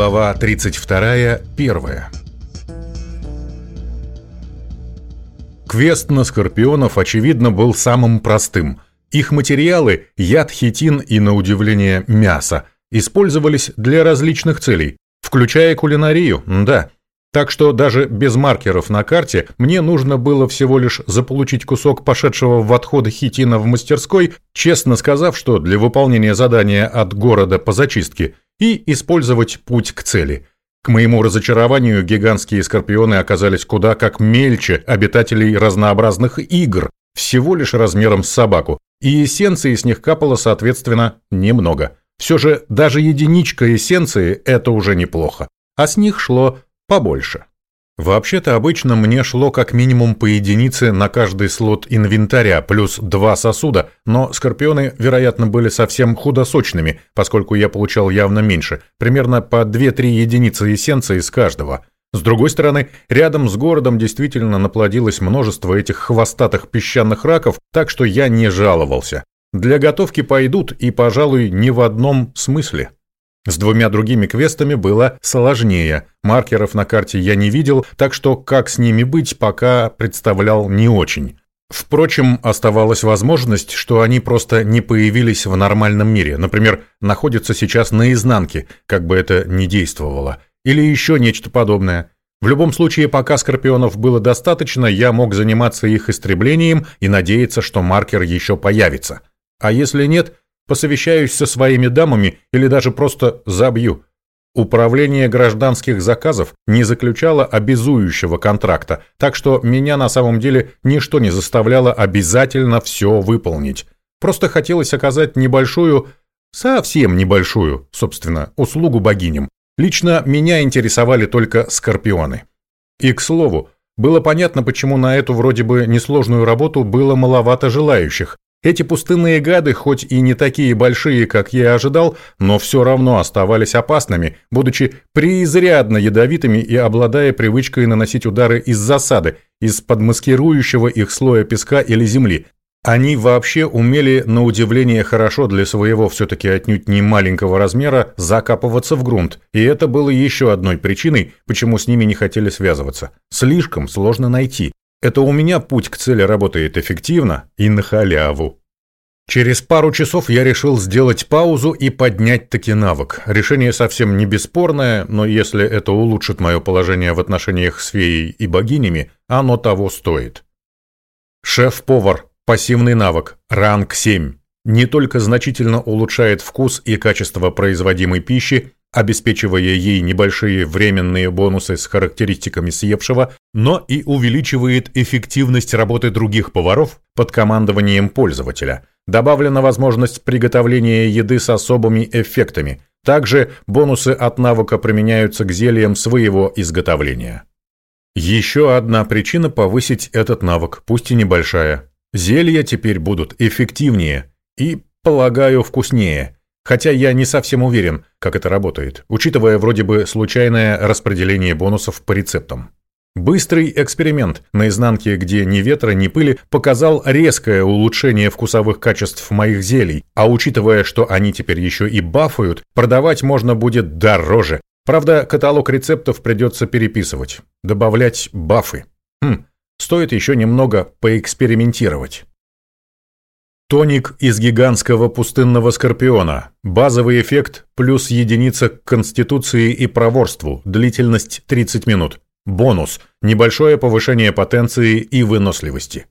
Глава 32, первая. Квест на скорпионов, очевидно, был самым простым. Их материалы, яд, хитин и, на удивление, мясо, использовались для различных целей, включая кулинарию, да. Так что даже без маркеров на карте мне нужно было всего лишь заполучить кусок пошедшего в отход хитина в мастерской, честно сказав, что для выполнения задания от города по зачистке – и использовать путь к цели. К моему разочарованию, гигантские скорпионы оказались куда как мельче обитателей разнообразных игр, всего лишь размером с собаку, и эссенции с них капало, соответственно, немного. Все же даже единичка эссенции – это уже неплохо, а с них шло побольше. Вообще-то обычно мне шло как минимум по единице на каждый слот инвентаря, плюс два сосуда, но скорпионы, вероятно, были совсем худосочными, поскольку я получал явно меньше, примерно по 2-3 единицы эссенции из каждого. С другой стороны, рядом с городом действительно наплодилось множество этих хвостатых песчаных раков, так что я не жаловался. Для готовки пойдут и, пожалуй, не в одном смысле. С двумя другими квестами было сложнее. Маркеров на карте я не видел, так что как с ними быть, пока представлял не очень. Впрочем, оставалась возможность, что они просто не появились в нормальном мире. Например, находятся сейчас на изнанке, как бы это ни действовало. Или еще нечто подобное. В любом случае, пока скорпионов было достаточно, я мог заниматься их истреблением и надеяться, что маркер еще появится. А если нет, посовещаюсь со своими дамами или даже просто забью. Управление гражданских заказов не заключало обязующего контракта, так что меня на самом деле ничто не заставляло обязательно все выполнить. Просто хотелось оказать небольшую, совсем небольшую, собственно, услугу богиням. Лично меня интересовали только скорпионы. И, к слову, было понятно, почему на эту вроде бы несложную работу было маловато желающих. Эти пустынные гады, хоть и не такие большие, как я ожидал, но все равно оставались опасными, будучи преизрядно ядовитыми и обладая привычкой наносить удары из засады, из-под маскирующего их слоя песка или земли. Они вообще умели, на удивление хорошо для своего все-таки отнюдь не маленького размера, закапываться в грунт, и это было еще одной причиной, почему с ними не хотели связываться. Слишком сложно найти. Это у меня путь к цели работает эффективно и на халяву. Через пару часов я решил сделать паузу и поднять таки навык. Решение совсем не бесспорное, но если это улучшит мое положение в отношениях с феей и богинями, оно того стоит. Шеф-повар. Пассивный навык. Ранг 7. Не только значительно улучшает вкус и качество производимой пищи, обеспечивая ей небольшие временные бонусы с характеристиками съевшего, но и увеличивает эффективность работы других поваров под командованием пользователя. Добавлена возможность приготовления еды с особыми эффектами. Также бонусы от навыка применяются к зельям своего изготовления. Еще одна причина повысить этот навык, пусть и небольшая. Зелья теперь будут эффективнее и, полагаю, вкуснее – Хотя я не совсем уверен, как это работает, учитывая вроде бы случайное распределение бонусов по рецептам. Быстрый эксперимент на изнанке, где ни ветра, ни пыли, показал резкое улучшение вкусовых качеств моих зелий, а учитывая, что они теперь еще и бафают, продавать можно будет дороже. Правда, каталог рецептов придется переписывать, добавлять бафы. Хм, стоит еще немного поэкспериментировать. Тоник из гигантского пустынного скорпиона. Базовый эффект плюс единица к конституции и проворству. Длительность 30 минут. Бонус. Небольшое повышение потенции и выносливости.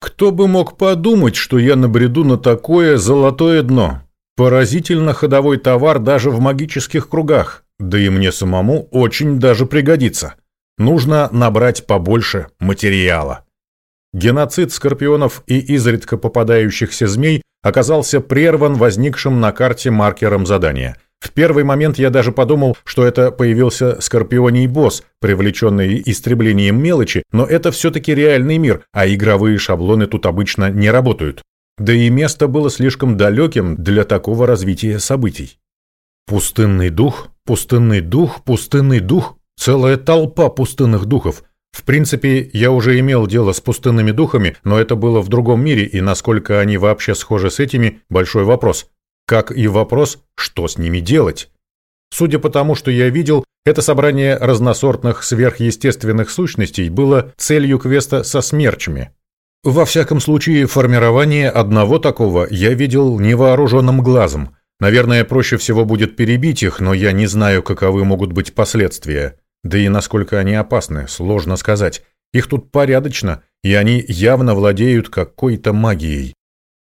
Кто бы мог подумать, что я набреду на такое золотое дно. Поразительно ходовой товар даже в магических кругах. Да и мне самому очень даже пригодится. Нужно набрать побольше материала. Геноцид скорпионов и изредка попадающихся змей оказался прерван возникшим на карте маркером задания. В первый момент я даже подумал, что это появился скорпионий босс, привлеченный истреблением мелочи, но это все-таки реальный мир, а игровые шаблоны тут обычно не работают. Да и место было слишком далеким для такого развития событий. Пустынный дух, пустынный дух, пустынный дух, целая толпа пустынных духов – в принципе, я уже имел дело с пустынными духами, но это было в другом мире, и насколько они вообще схожи с этими – большой вопрос. Как и вопрос, что с ними делать? Судя по тому, что я видел, это собрание разносортных сверхъестественных сущностей было целью квеста со смерчами. Во всяком случае, формирование одного такого я видел невооруженным глазом. Наверное, проще всего будет перебить их, но я не знаю, каковы могут быть последствия. Да и насколько они опасны, сложно сказать. Их тут порядочно, и они явно владеют какой-то магией.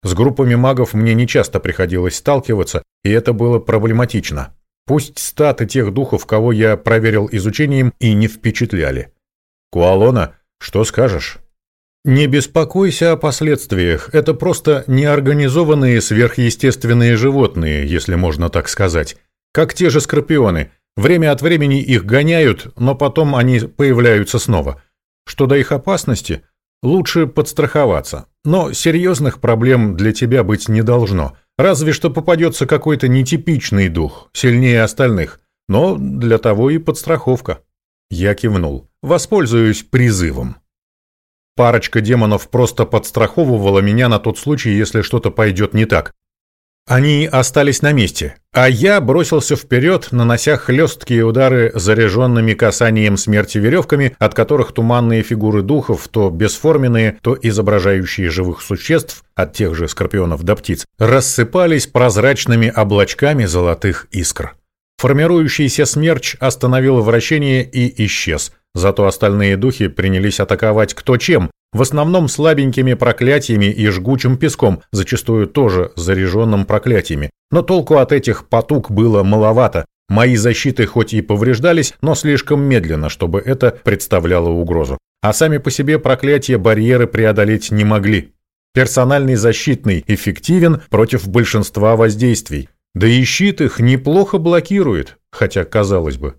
С группами магов мне нечасто приходилось сталкиваться, и это было проблематично. Пусть статы тех духов, кого я проверил изучением, и не впечатляли. Куалона, что скажешь? Не беспокойся о последствиях, это просто неорганизованные сверхъестественные животные, если можно так сказать. Как те же скорпионы. Время от времени их гоняют, но потом они появляются снова. Что до их опасности, лучше подстраховаться. Но серьезных проблем для тебя быть не должно. Разве что попадется какой-то нетипичный дух, сильнее остальных. Но для того и подстраховка. Я кивнул. Воспользуюсь призывом. Парочка демонов просто подстраховывала меня на тот случай, если что-то пойдет не так. Они остались на месте, а я бросился вперед, нанося хлесткие удары заряженными касанием смерти веревками, от которых туманные фигуры духов, то бесформенные, то изображающие живых существ, от тех же скорпионов до птиц, рассыпались прозрачными облачками золотых искр. Формирующийся смерч остановил вращение и исчез – Зато остальные духи принялись атаковать кто чем, в основном слабенькими проклятиями и жгучим песком, зачастую тоже заряженным проклятиями. Но толку от этих потуг было маловато. Мои защиты хоть и повреждались, но слишком медленно, чтобы это представляло угрозу. А сами по себе проклятия барьеры преодолеть не могли. Персональный защитный эффективен против большинства воздействий. Да и щит их неплохо блокирует, хотя казалось бы.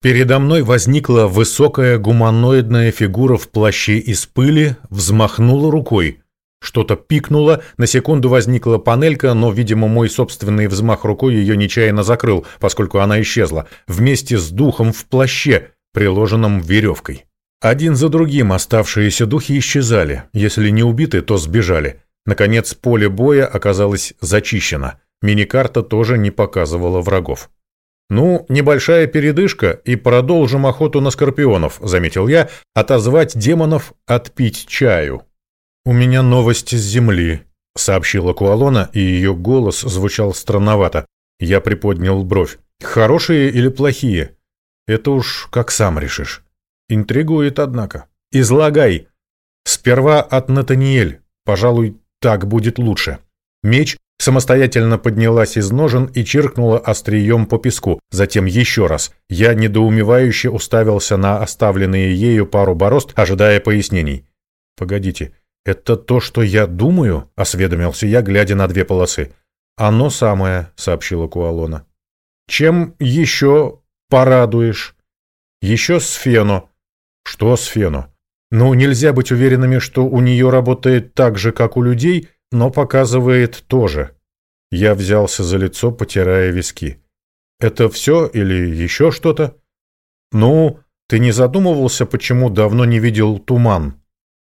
Передо мной возникла высокая гуманоидная фигура в плаще из пыли, взмахнула рукой. Что-то пикнуло, на секунду возникла панелька, но, видимо, мой собственный взмах рукой ее нечаянно закрыл, поскольку она исчезла, вместе с духом в плаще, приложенном веревкой. Один за другим оставшиеся духи исчезали, если не убиты, то сбежали. Наконец, поле боя оказалось зачищено. Миникарта тоже не показывала врагов. «Ну, небольшая передышка, и продолжим охоту на скорпионов», — заметил я, — «отозвать демонов, отпить чаю». «У меня новость с земли», — сообщила Куалона, и ее голос звучал странновато. Я приподнял бровь. «Хорошие или плохие?» «Это уж как сам решишь». «Интригует, однако». «Излагай». «Сперва от Натаниэль. Пожалуй, так будет лучше». Меч самостоятельно поднялась из ножен и чиркнула острием по песку, затем еще раз. Я недоумевающе уставился на оставленные ею пару борозд, ожидая пояснений. «Погодите, это то, что я думаю?» — осведомился я, глядя на две полосы. «Оно самое», — сообщила Куалона. «Чем еще порадуешь?» «Еще Сфено». «Что Сфено?» «Ну, нельзя быть уверенными, что у нее работает так же, как у людей», но показывает тоже. Я взялся за лицо, потирая виски. Это все или еще что-то? Ну, ты не задумывался, почему давно не видел туман?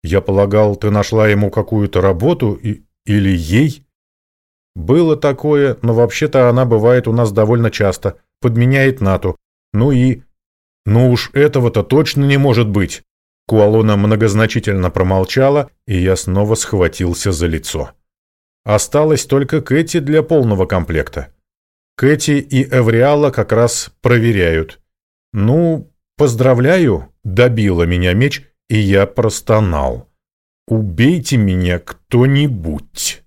Я полагал, ты нашла ему какую-то работу и... или ей? Было такое, но вообще-то она бывает у нас довольно часто. Подменяет НАТО. Ну и... Ну уж этого-то точно не может быть. Куалона многозначительно промолчала, и я снова схватился за лицо. Осталось только Кэти для полного комплекта. Кэти и Эвриала как раз проверяют. Ну, поздравляю, добила меня меч, и я простонал. Убейте меня кто-нибудь.